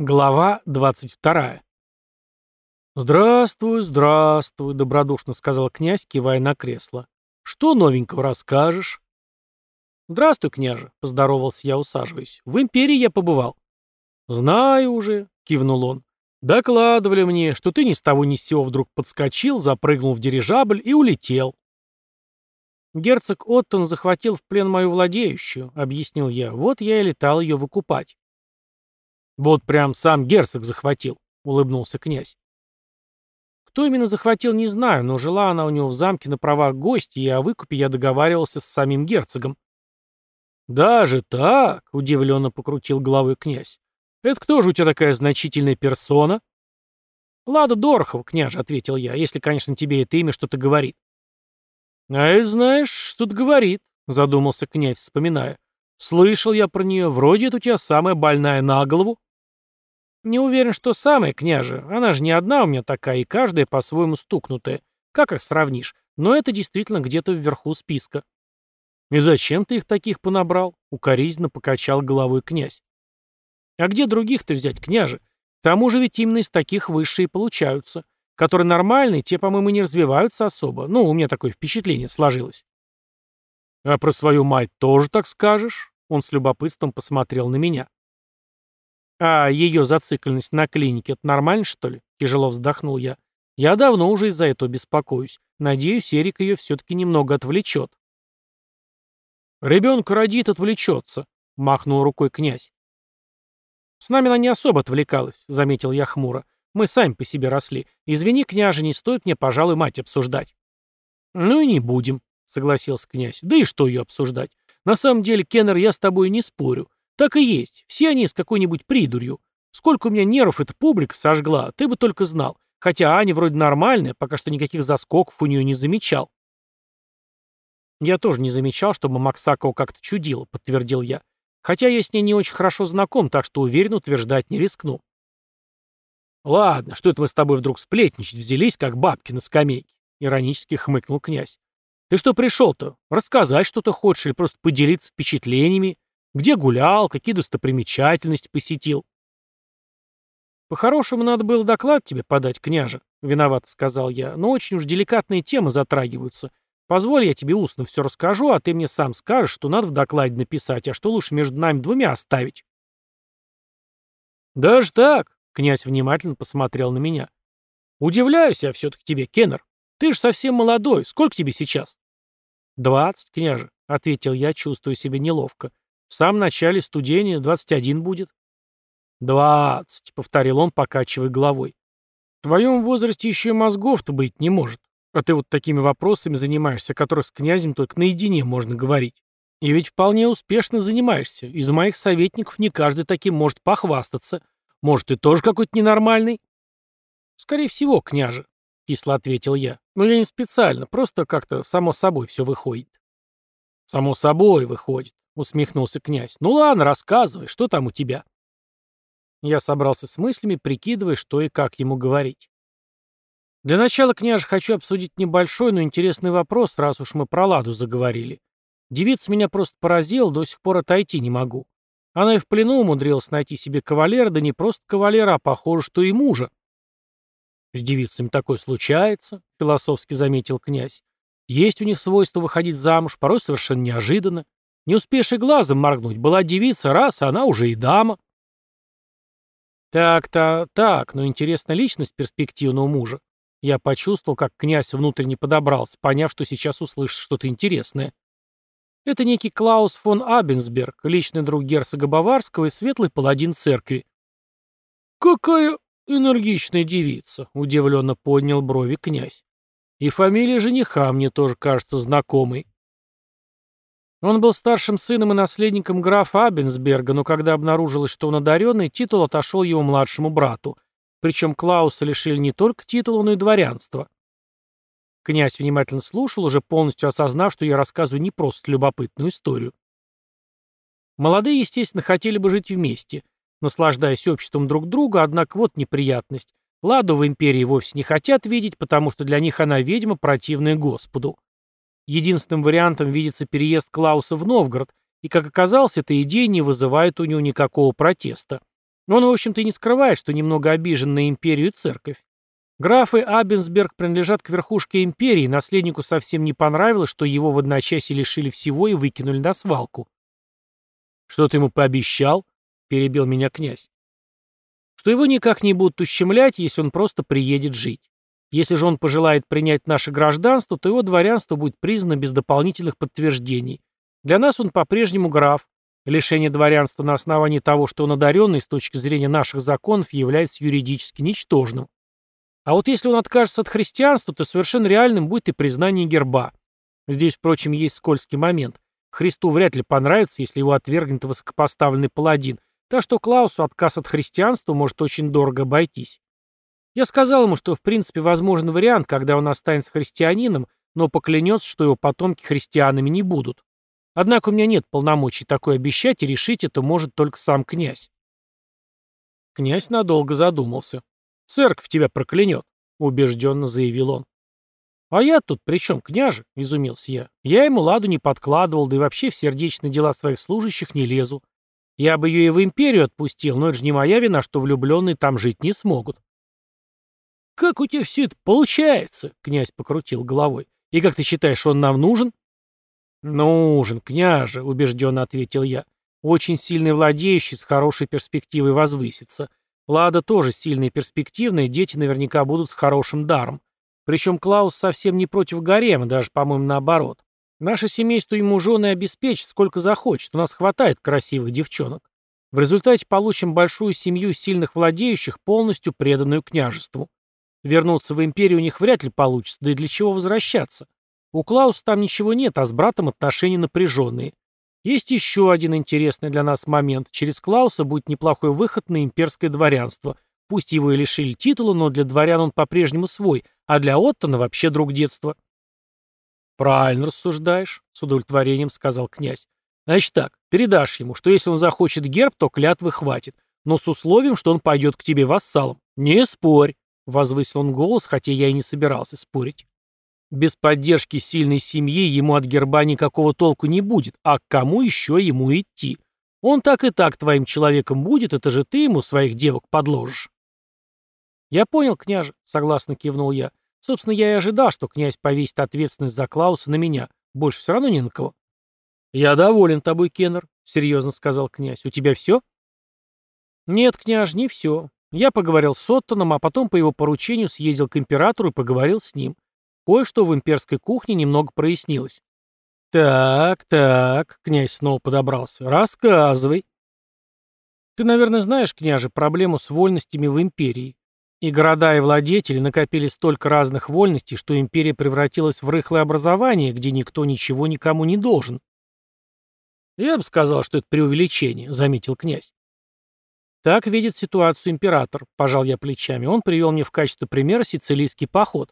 Глава 22. «Здравствуй, здравствуй», — добродушно сказал князь, кивая на кресло. «Что новенького расскажешь?» «Здравствуй, княже», — поздоровался я, усаживаясь. «В империи я побывал». «Знаю уже», — кивнул он. «Докладывали мне, что ты ни с того ни с сего вдруг подскочил, запрыгнул в дирижабль и улетел». «Герцог Оттон захватил в плен мою владеющую», — объяснил я. «Вот я и летал ее выкупать». «Вот прям сам герцог захватил», — улыбнулся князь. Кто именно захватил, не знаю, но жила она у него в замке на правах гостя, и о выкупе я договаривался с самим герцогом. «Даже так?» — удивленно покрутил головой князь. «Это кто же у тебя такая значительная персона?» «Лада Дорохова, княже», — ответил я, «если, конечно, тебе это имя что-то говорит». «А это знаешь, что-то говорит», — задумался князь, вспоминая. «Слышал я про нее, вроде это у тебя самая больная на голову». «Не уверен, что самая, княже. Она же не одна у меня такая, и каждая по-своему стукнутая. Как их сравнишь? Но это действительно где-то вверху списка». «И зачем ты их таких понабрал?» — укоризненно покачал головой князь. «А где других-то взять, княже? К тому же ведь именно из таких высшие получаются. Которые нормальные, те, по-моему, не развиваются особо. Ну, у меня такое впечатление сложилось». «А про свою мать тоже так скажешь?» Он с любопытством посмотрел на меня. «А ее зацикленность на клинике — это нормально, что ли?» — тяжело вздохнул я. «Я давно уже из-за этого беспокоюсь. Надеюсь, Эрик ее все-таки немного отвлечет». «Ребенка родит, отвлечется», — махнул рукой князь. «С нами она не особо отвлекалась», — заметил я хмуро. «Мы сами по себе росли. Извини, княже, не стоит мне, пожалуй, мать обсуждать». «Ну и не будем», — согласился князь. «Да и что ее обсуждать? На самом деле, Кеннер, я с тобой не спорю. Так и есть. Все они с какой-нибудь придурью. Сколько у меня нервов эта публика сожгла, ты бы только знал. Хотя Аня вроде нормальная, пока что никаких заскоков у нее не замечал. Я тоже не замечал, чтобы Максакова как-то чудила, подтвердил я. Хотя я с ней не очень хорошо знаком, так что уверен утверждать не рискну. Ладно, что это мы с тобой вдруг сплетничать взялись, как бабки на скамейке? Иронически хмыкнул князь. Ты что пришел-то? Рассказать что-то хочешь или просто поделиться впечатлениями? Где гулял, какие достопримечательности посетил? «По-хорошему, надо было доклад тебе подать, княже», — виноват сказал я, «но очень уж деликатные темы затрагиваются. Позволь, я тебе устно все расскажу, а ты мне сам скажешь, что надо в докладе написать, а что лучше между нами двумя оставить». «Даже так?» — князь внимательно посмотрел на меня. «Удивляюсь я все-таки тебе, Кеннер. Ты же совсем молодой. Сколько тебе сейчас?» «Двадцать, княже», — ответил я, чувствуя себя неловко. В самом начале студения 21 будет. «Двадцать», — повторил он, покачивая головой. «В твоем возрасте еще и мозгов-то быть не может. А ты вот такими вопросами занимаешься, о которых с князем только наедине можно говорить. И ведь вполне успешно занимаешься. Из моих советников не каждый таким может похвастаться. Может, ты тоже какой-то ненормальный?» «Скорее всего, княже», — кисло ответил я. «Но я не специально, просто как-то само собой все выходит». «Само собой выходит усмехнулся князь. «Ну ладно, рассказывай, что там у тебя?» Я собрался с мыслями, прикидывая, что и как ему говорить. Для начала, княже, хочу обсудить небольшой, но интересный вопрос, раз уж мы про Ладу заговорили. Девица меня просто поразила, до сих пор отойти не могу. Она и в плену умудрилась найти себе кавалера, да не просто кавалера, а похоже, что и мужа. «С девицами такое случается», — философски заметил князь. «Есть у них свойство выходить замуж, порой совершенно неожиданно. Не успеешь и глазом моргнуть, была девица, раз, а она уже и дама. Так-то, так, но интересна личность перспективного мужа. Я почувствовал, как князь внутренне подобрался, поняв, что сейчас услышит что-то интересное. Это некий Клаус фон Абенсберг, личный друг герцога Баварского и светлый паладин церкви. «Какая энергичная девица!» — удивленно поднял брови князь. «И фамилия жениха мне тоже кажется знакомой. Он был старшим сыном и наследником графа Абенсберга, но когда обнаружилось, что он одаренный, титул отошел его младшему брату. Причем Клауса лишили не только титула, но и дворянства. Князь внимательно слушал, уже полностью осознав, что я рассказываю не просто любопытную историю. Молодые, естественно, хотели бы жить вместе, наслаждаясь обществом друг друга, однако вот неприятность. Ладу в империи вовсе не хотят видеть, потому что для них она ведьма, противная Господу. Единственным вариантом видится переезд Клауса в Новгород, и, как оказалось, эта идея не вызывает у него никакого протеста. Он, в общем-то, и не скрывает, что немного обижен на империю и церковь. Графы Абенсберг принадлежат к верхушке империи, наследнику совсем не понравилось, что его в одночасье лишили всего и выкинули на свалку. «Что ты ему пообещал?» — перебил меня князь. «Что его никак не будут ущемлять, если он просто приедет жить. Если же он пожелает принять наше гражданство, то его дворянство будет признано без дополнительных подтверждений. Для нас он по-прежнему граф. Лишение дворянства на основании того, что он одаренный с точки зрения наших законов, является юридически ничтожным. А вот если он откажется от христианства, то совершенно реальным будет и признание герба. Здесь, впрочем, есть скользкий момент. Христу вряд ли понравится, если его отвергнет высокопоставленный паладин, так что Клаусу отказ от христианства может очень дорого обойтись. Я сказал ему, что в принципе возможен вариант, когда он останется христианином, но поклянется, что его потомки христианами не будут. Однако у меня нет полномочий такое обещать, и решить это может только сам князь. Князь надолго задумался. «Церковь тебя проклянет», — убежденно заявил он. «А я тут при чем, княже?» — изумился я. «Я ему ладу не подкладывал, да и вообще в сердечные дела своих служащих не лезу. Я бы ее и в империю отпустил, но это же не моя вина, что влюбленные там жить не смогут». «Как у тебя все это получается?» — князь покрутил головой. «И как ты считаешь, он нам нужен?» «Нужен, княже», — убежденно ответил я. «Очень сильный владеющий, с хорошей перспективой возвыситься. Лада тоже сильная и перспективная, дети наверняка будут с хорошим даром. Причем Клаус совсем не против гарема, даже, по-моему, наоборот. Наше семейство ему жены обеспечит, сколько захочет, у нас хватает красивых девчонок. В результате получим большую семью сильных владеющих, полностью преданную княжеству. Вернуться в империю у них вряд ли получится, да и для чего возвращаться? У Клауса там ничего нет, а с братом отношения напряженные. Есть еще один интересный для нас момент. Через Клауса будет неплохой выход на имперское дворянство. Пусть его и лишили титула, но для дворян он по-прежнему свой, а для Оттона вообще друг детства. «Правильно рассуждаешь», — с удовлетворением сказал князь. «Значит так, передашь ему, что если он захочет герб, то клятвы хватит, но с условием, что он пойдет к тебе вассалом. Не спорь», — возвысил он голос, хотя я и не собирался спорить. Без поддержки сильной семьи ему от герба никакого толку не будет, а к кому еще ему идти? Он так и так твоим человеком будет, это же ты ему своих девок подложишь. Я понял, княже, согласно кивнул я. Собственно, я и ожидал, что князь повесит ответственность за Клауса на меня. Больше все равно ни на кого. Я доволен тобой, Кеннер, серьезно сказал князь. У тебя все? Нет, княж, не все. Я поговорил с Оттоном, а потом по его поручению съездил к императору и поговорил с ним. Кое-что в имперской кухне немного прояснилось. «Так, так», — князь снова подобрался, — «рассказывай». «Ты, наверное, знаешь, княже, проблему с вольностями в империи. И города, и владетели накопили столько разных вольностей, что империя превратилась в рыхлое образование, где никто ничего никому не должен». «Я бы сказал, что это преувеличение», — заметил князь. «Так видит ситуацию император», — пожал я плечами. Он привел мне в качестве примера сицилийский поход.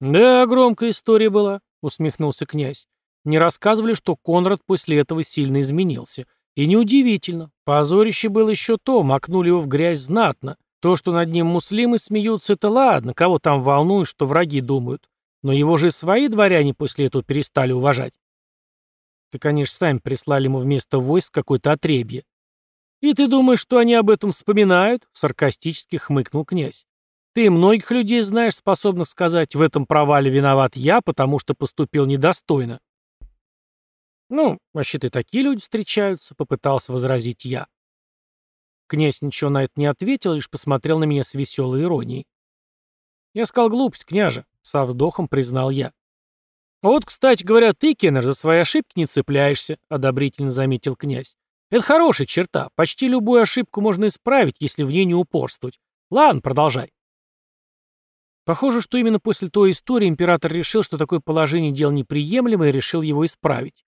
«Да, громкая история была», — усмехнулся князь. «Не рассказывали, что Конрад после этого сильно изменился. И неудивительно. Позорище было еще то, макнули его в грязь знатно. То, что над ним муслимы смеются, это ладно, кого там волнует, что враги думают. Но его же свои дворяне после этого перестали уважать. Ты, конечно, сами прислали ему вместо войск какое-то отребье. «И ты думаешь, что они об этом вспоминают?» — саркастически хмыкнул князь. Ты многих людей знаешь, способных сказать, в этом провале виноват я, потому что поступил недостойно. Ну, вообще-то такие люди встречаются, попытался возразить я. Князь ничего на это не ответил, лишь посмотрел на меня с веселой иронией. Я сказал глупость, княже, со вдохом признал я. «Вот, кстати говоря, ты, Кеннер, за свои ошибки не цепляешься», — одобрительно заметил князь. «Это хорошая черта. Почти любую ошибку можно исправить, если в ней не упорствовать. Ладно, продолжай». Похоже, что именно после той истории император решил, что такое положение дел неприемлемо и решил его исправить.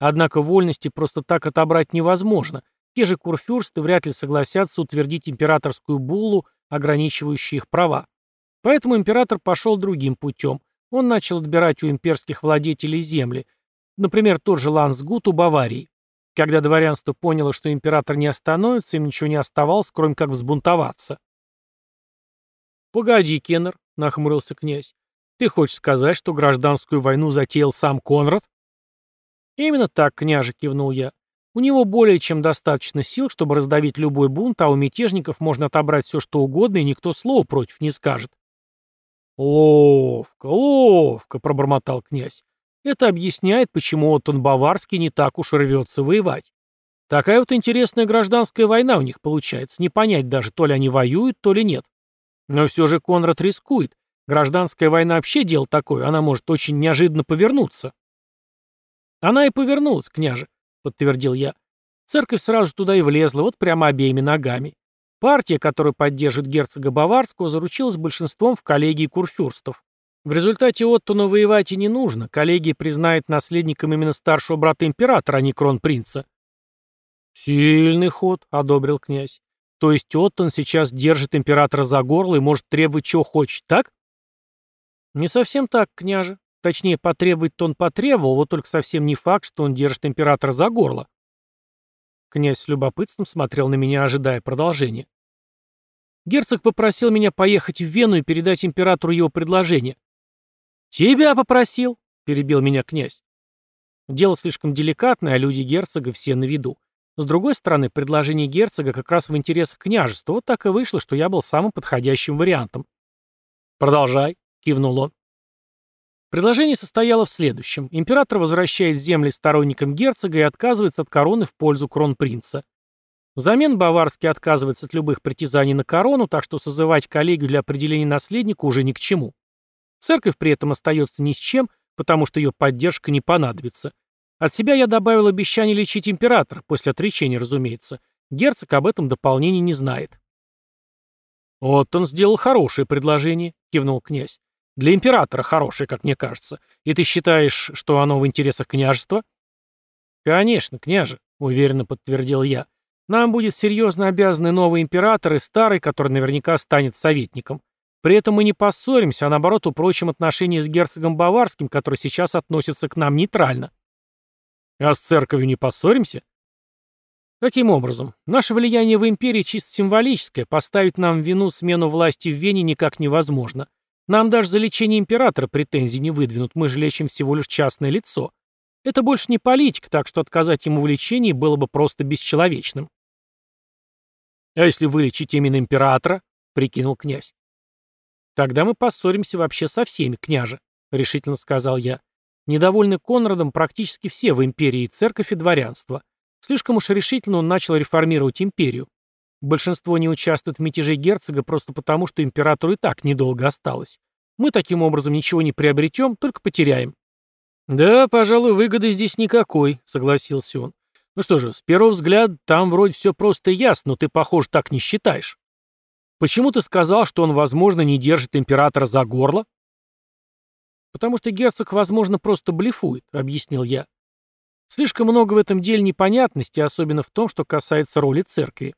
Однако вольности просто так отобрать невозможно. Те же курфюрсты вряд ли согласятся утвердить императорскую буллу, ограничивающую их права. Поэтому император пошел другим путем. Он начал отбирать у имперских владетелей земли, например, тот же Лансгут у Баварии. Когда дворянство поняло, что император не остановится, им ничего не оставалось, кроме как взбунтоваться. «Погоди, Кеннер», — нахмурился князь. «Ты хочешь сказать, что гражданскую войну затеял сам Конрад?» «Именно так, княже», — кивнул я. «У него более чем достаточно сил, чтобы раздавить любой бунт, а у мятежников можно отобрать все, что угодно, и никто слова против не скажет. «Ловко, ловко», — пробормотал князь. «Это объясняет, почему Оттон Баварский не так уж рвется воевать. Такая вот интересная гражданская война у них получается. Не понять даже, то ли они воюют, то ли нет. Но все же Конрад рискует. Гражданская война вообще дело такое, она может очень неожиданно повернуться». «Она и повернулась, княже», — подтвердил я. Церковь сразу же туда и влезла, вот прямо обеими ногами. Партия, которую поддерживает герцога Баварского, заручилась большинством в коллегии курфюрстов. В результате Оттону воевать и не нужно, коллегия признает наследником именно старшего брата императора, а не кронпринца. «Сильный ход», — одобрил князь. «То есть Оттон сейчас держит императора за горло и может требовать чего хочет, так?» «Не совсем так, княже. Точнее, потребовать-то он потребовал, вот только совсем не факт, что он держит императора за горло. Князь с любопытством смотрел на меня, ожидая продолжения. Герцог попросил меня поехать в Вену и передать императору его предложение. «Тебя попросил?» — перебил меня князь. Дело слишком деликатное, а люди герцога все на виду. С другой стороны, предложение герцога как раз в интересах княжества. Вот так и вышло, что я был самым подходящим вариантом. «Продолжай», — кивнул он. Предложение состояло в следующем. Император возвращает земли сторонникам герцога и отказывается от короны в пользу кронпринца. Взамен Баварский отказывается от любых притязаний на корону, так что созывать коллегию для определения наследника уже ни к чему. Церковь при этом остается ни с чем, потому что ее поддержка не понадобится. От себя я добавил обещание лечить императора, после отречения, разумеется. Герцог об этом дополнении не знает. «Вот он сделал хорошее предложение», — кивнул князь. Для императора хорошее, как мне кажется. И ты считаешь, что оно в интересах княжества? Конечно, княже, уверенно подтвердил я. Нам будет серьезно обязаны новый император и старый, который наверняка станет советником. При этом мы не поссоримся, а наоборот упрочим отношения с герцогом Баварским, который сейчас относится к нам нейтрально. А с церковью не поссоримся? Каким образом? Наше влияние в империи чисто символическое, поставить нам вину смену власти в Вене никак невозможно. Нам даже за лечение императора претензий не выдвинут, мы же лечим всего лишь частное лицо. Это больше не политика, так что отказать ему в лечении было бы просто бесчеловечным. «А если вылечить именно императора?» — прикинул князь. «Тогда мы поссоримся вообще со всеми, княже», — решительно сказал я. Недовольны Конрадом практически все в империи, и церковь и дворянство. Слишком уж решительно он начал реформировать империю. Большинство не участвует в мятеже герцога просто потому, что императору и так недолго осталось. Мы таким образом ничего не приобретем, только потеряем. «Да, пожалуй, выгоды здесь никакой», — согласился он. «Ну что же, с первого взгляда там вроде все просто ясно, но ты, похоже, так не считаешь. Почему ты сказал, что он, возможно, не держит императора за горло?» «Потому что герцог, возможно, просто блефует», — объяснил я. «Слишком много в этом деле непонятности, особенно в том, что касается роли церкви.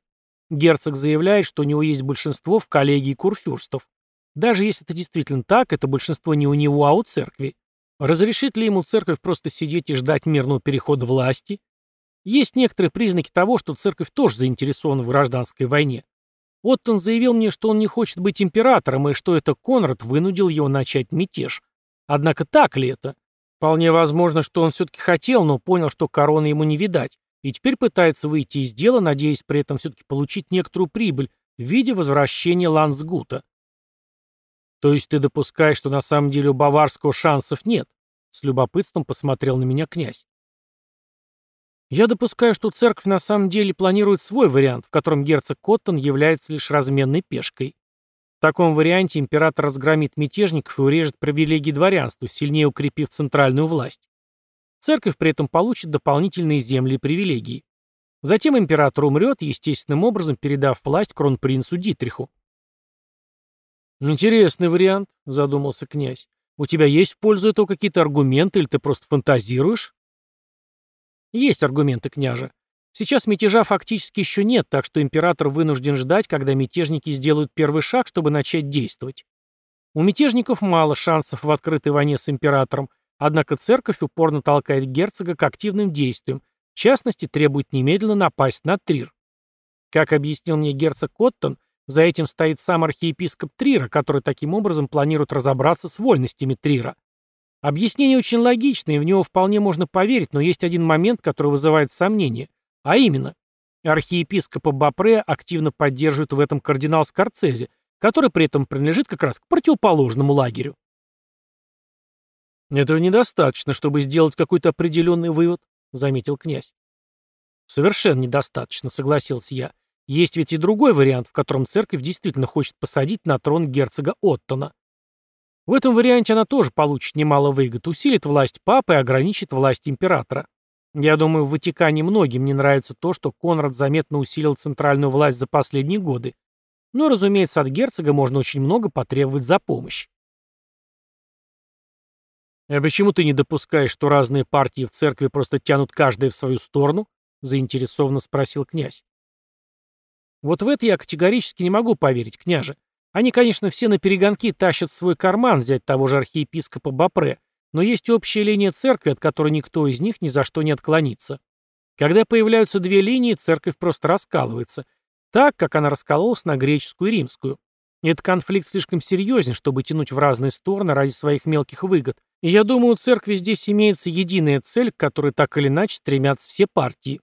Герцог заявляет, что у него есть большинство в коллегии курфюрстов. Даже если это действительно так, это большинство не у него, а у церкви. Разрешит ли ему церковь просто сидеть и ждать мирного перехода власти? Есть некоторые признаки того, что церковь тоже заинтересована в гражданской войне. Оттон заявил мне, что он не хочет быть императором, и что это Конрад вынудил его начать мятеж. Однако так ли это? Вполне возможно, что он все-таки хотел, но понял, что короны ему не видать, и теперь пытается выйти из дела, надеясь при этом все-таки получить некоторую прибыль в виде возвращения Лансгута. То есть ты допускаешь, что на самом деле у Баварского шансов нет? С любопытством посмотрел на меня князь. Я допускаю, что церковь на самом деле планирует свой вариант, в котором герцог Коттон является лишь разменной пешкой. В таком варианте император разгромит мятежников и урежет привилегии дворянству, сильнее укрепив центральную власть. Церковь при этом получит дополнительные земли и привилегии. Затем император умрет, естественным образом передав власть кронпринцу Дитриху. «Интересный вариант», — задумался князь. «У тебя есть в пользу этого какие-то аргументы, или ты просто фантазируешь?» «Есть аргументы, княже. Сейчас мятежа фактически еще нет, так что император вынужден ждать, когда мятежники сделают первый шаг, чтобы начать действовать. У мятежников мало шансов в открытой войне с императором, Однако церковь упорно толкает герцога к активным действиям, в частности, требует немедленно напасть на Трир. Как объяснил мне герцог Коттон, за этим стоит сам архиепископ Трира, который таким образом планирует разобраться с вольностями Трира. Объяснение очень логичное, и в него вполне можно поверить, но есть один момент, который вызывает сомнения. А именно, архиепископа Бапре активно поддерживает в этом кардинал Скорцезе, который при этом принадлежит как раз к противоположному лагерю. «Этого недостаточно, чтобы сделать какой-то определенный вывод», — заметил князь. «Совершенно недостаточно», — согласился я. «Есть ведь и другой вариант, в котором церковь действительно хочет посадить на трон герцога Оттона. В этом варианте она тоже получит немало выгод, усилит власть папы и ограничит власть императора. Я думаю, в Ватикане многим не нравится то, что Конрад заметно усилил центральную власть за последние годы. Но, разумеется, от герцога можно очень много потребовать за помощь. «А почему ты не допускаешь, что разные партии в церкви просто тянут каждая в свою сторону?» — заинтересованно спросил князь. «Вот в это я категорически не могу поверить, княже. Они, конечно, все на перегонки тащат в свой карман взять того же архиепископа Бапре, но есть общая линия церкви, от которой никто из них ни за что не отклонится. Когда появляются две линии, церковь просто раскалывается, так, как она раскололась на греческую и римскую. Этот конфликт слишком серьезен, чтобы тянуть в разные стороны ради своих мелких выгод, и я думаю, у церкви здесь имеется единая цель, к которой так или иначе стремятся все партии.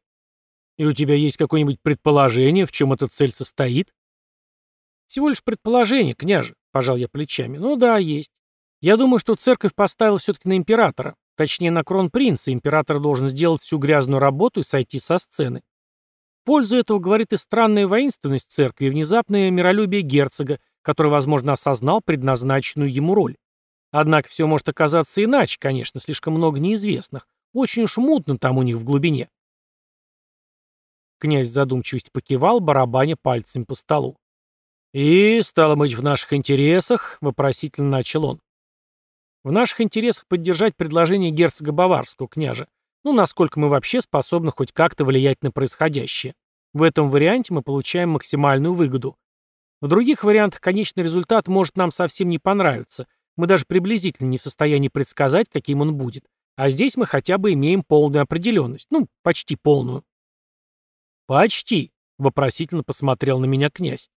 И у тебя есть какое-нибудь предположение, в чем эта цель состоит? Всего лишь предположение, княже, пожал я плечами. Ну да, есть. Я думаю, что церковь поставила все-таки на императора. Точнее, на кронпринца. Император должен сделать всю грязную работу и сойти со сцены. В пользу этого говорит и странная воинственность церкви, и внезапное миролюбие герцога, который, возможно, осознал предназначенную ему роль. Однако все может оказаться иначе, конечно, слишком много неизвестных. Очень уж мутно там у них в глубине. Князь задумчивость покивал, барабаня пальцем по столу. «И, стало быть, в наших интересах», — вопросительно начал он. «В наших интересах поддержать предложение герцога Баварского, княжа. Ну, насколько мы вообще способны хоть как-то влиять на происходящее. В этом варианте мы получаем максимальную выгоду. В других вариантах конечный результат может нам совсем не понравиться. Мы даже приблизительно не в состоянии предсказать, каким он будет. А здесь мы хотя бы имеем полную определенность. Ну, почти полную. «Почти», — вопросительно посмотрел на меня князь.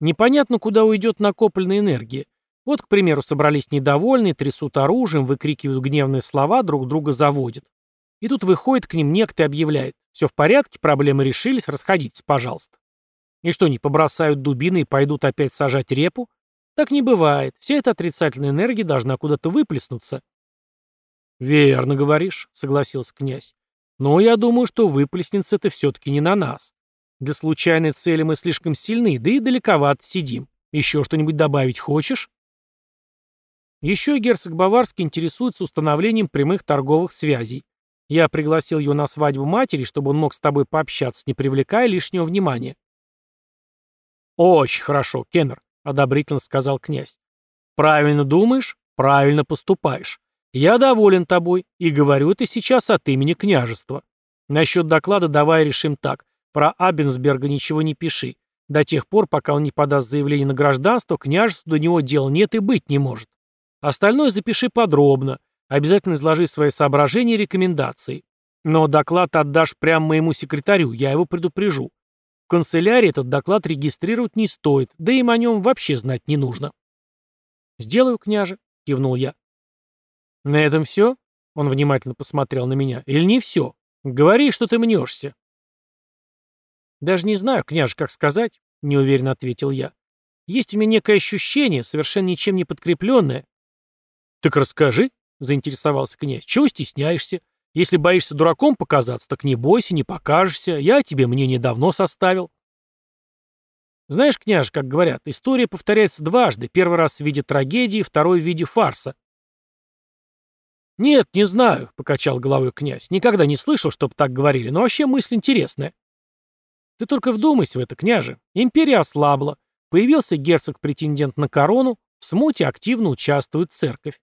Непонятно, куда уйдет накопленная энергия. Вот, к примеру, собрались недовольные, трясут оружием, выкрикивают гневные слова, друг друга заводят. И тут выходит к ним некто и объявляет. Все в порядке, проблемы решились, расходитесь, пожалуйста. И что, не побросают дубины и пойдут опять сажать репу? Так не бывает. Вся эта отрицательная энергия должна куда-то выплеснуться. «Верно говоришь», — согласился князь. «Но я думаю, что выплеснется это все-таки не на нас. Для случайной цели мы слишком сильны, да и далековато сидим. Еще что-нибудь добавить хочешь?» Еще герцог Баварский интересуется установлением прямых торговых связей. Я пригласил его на свадьбу матери, чтобы он мог с тобой пообщаться, не привлекая лишнего внимания. «Очень хорошо, Кеннер», — одобрительно сказал князь. «Правильно думаешь, правильно поступаешь. Я доволен тобой и говорю это сейчас от имени княжества. Насчет доклада давай решим так. Про Абенсберга ничего не пиши. До тех пор, пока он не подаст заявление на гражданство, княжеству до него дела нет и быть не может. Остальное запиши подробно. Обязательно изложи свои соображения и рекомендации. Но доклад отдашь прямо моему секретарю, я его предупрежу. В канцелярии этот доклад регистрировать не стоит, да им о нем вообще знать не нужно. «Сделаю, княже», — кивнул я. «На этом все?» — он внимательно посмотрел на меня. «Или не все? Говори, что ты мнешься». «Даже не знаю, княже, как сказать», — неуверенно ответил я. «Есть у меня некое ощущение, совершенно ничем не подкрепленное». «Так расскажи», — заинтересовался князь. «Чего стесняешься? Если боишься дураком показаться, так не бойся, не покажешься. Я тебе мнение давно составил. Знаешь, княж, как говорят, история повторяется дважды. Первый раз в виде трагедии, второй в виде фарса. «Нет, не знаю», — покачал головой князь. «Никогда не слышал, чтоб так говорили, но вообще мысль интересная». «Ты только вдумайся в это, княже. Империя ослабла. Появился герцог-претендент на корону, в смуте активно участвует церковь.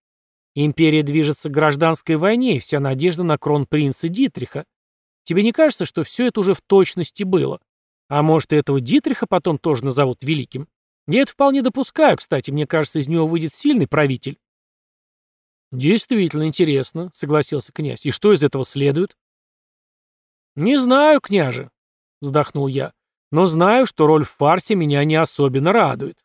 Империя движется к гражданской войне, и вся надежда на кронпринца Дитриха. Тебе не кажется, что все это уже в точности было? А может, и этого Дитриха потом тоже назовут великим? Я это вполне допускаю, кстати, мне кажется, из него выйдет сильный правитель. Действительно интересно, согласился князь. И что из этого следует? Не знаю, княже, вздохнул я, но знаю, что роль в фарсе меня не особенно радует.